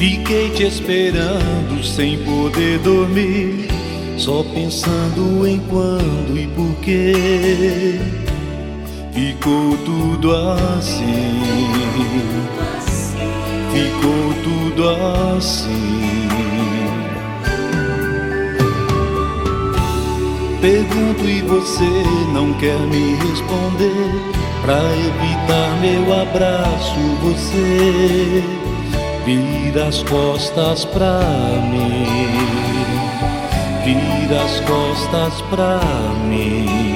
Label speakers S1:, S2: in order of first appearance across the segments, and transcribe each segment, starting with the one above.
S1: Fiquei te esperando sem poder dormir, só pensando em quando e porquê. Ficou tudo assim, ficou tudo assim. Pergunto e você não quer me responder. Pra evitar meu abraço, você vira as costas pra mim. Vira as costas pra mim.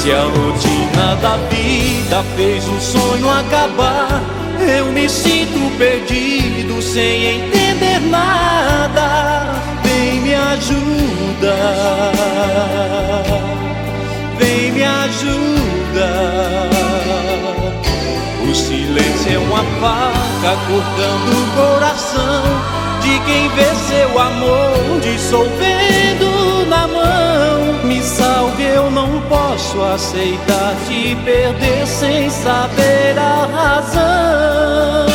S1: Se a rotina da vida fez o sonho acabar, eu me sinto perdido sem entender nada. Vem me ajuda, vem me ajuda. É uma faca cortando o coração de quem vê seu amor dissolvendo na mão. Me salve, eu não posso aceitar te perder sem saber a razão.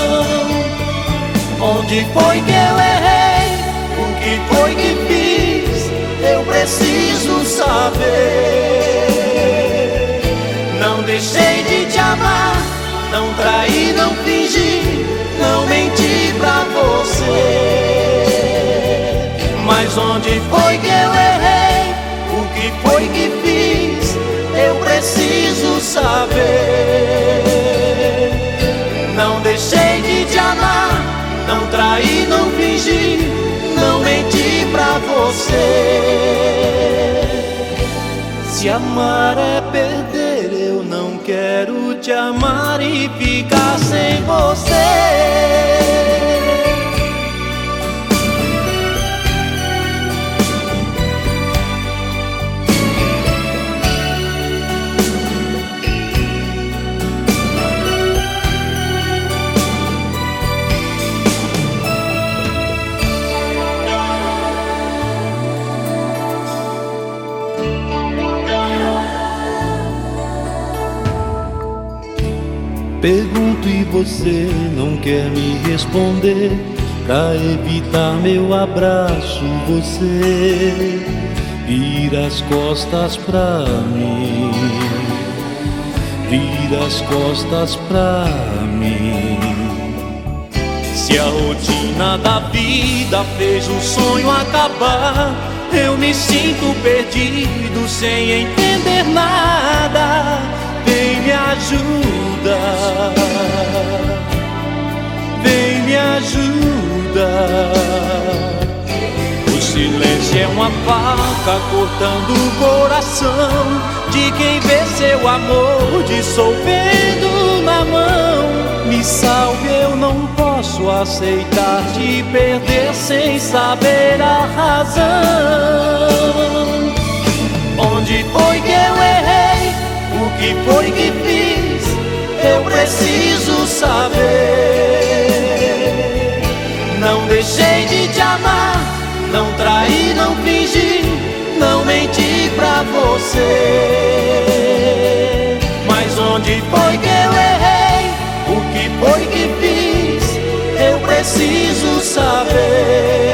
S1: Onde foi que eu errei? O que foi que fiz? Eu preciso saber. Não traí, não fingi, não menti pra você. Mas onde foi que eu errei? O que foi que fiz? Eu preciso saber. Não deixei de te amar, não traí, não fingi, não menti pra você. Se amar é quero te amar e ficar sem você. Pergunto e você não quer me responder. Pra evitar meu abraço, você vira as costas pra mim. Vira as costas pra mim. Se a rotina da vida fez o sonho acabar, eu me sinto perdido sem entender nada. Me ajuda, vem me ajuda. O silêncio é uma faca cortando o coração de quem vê seu amor dissolvendo na mão. Me salve, eu não posso aceitar te perder sem saber a razão. Preciso saber. Não deixei de te amar, não traí, não fingi, não menti pra você. Mas onde foi que eu errei? O que foi que fiz? Eu preciso saber.